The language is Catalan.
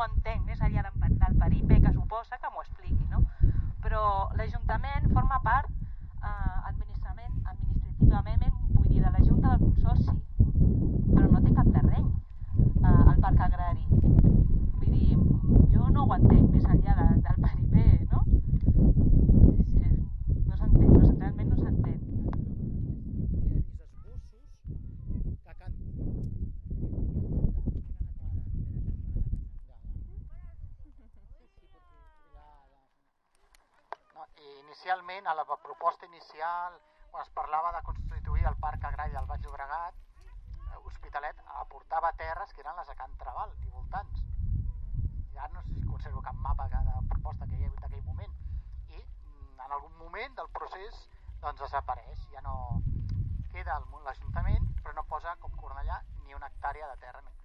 ho entenc, més enllà del peripe que suposa que m'ho expliqui, no? Però l'Ajuntament forma part eh, administrament, administrativament, vull dir, de la Junta del Consorci, però no té cap terreny eh, al parc agrari. Vull dir, jo no ho entenc més enllà de inicialment, a la proposta inicial, quan es parlava de constituir el Parc Agrari del Baix Llobregat, eh, Hospitalet aportava terres que eren les de Can Trabal i voltants. Ja no sé si conservo cap mapa de proposta que hi ha d'aquell moment. I mm, en algun moment del procés doncs desapareix, ja no queda l'Ajuntament, però no posa com Cornellà ni una hectàrea de terra en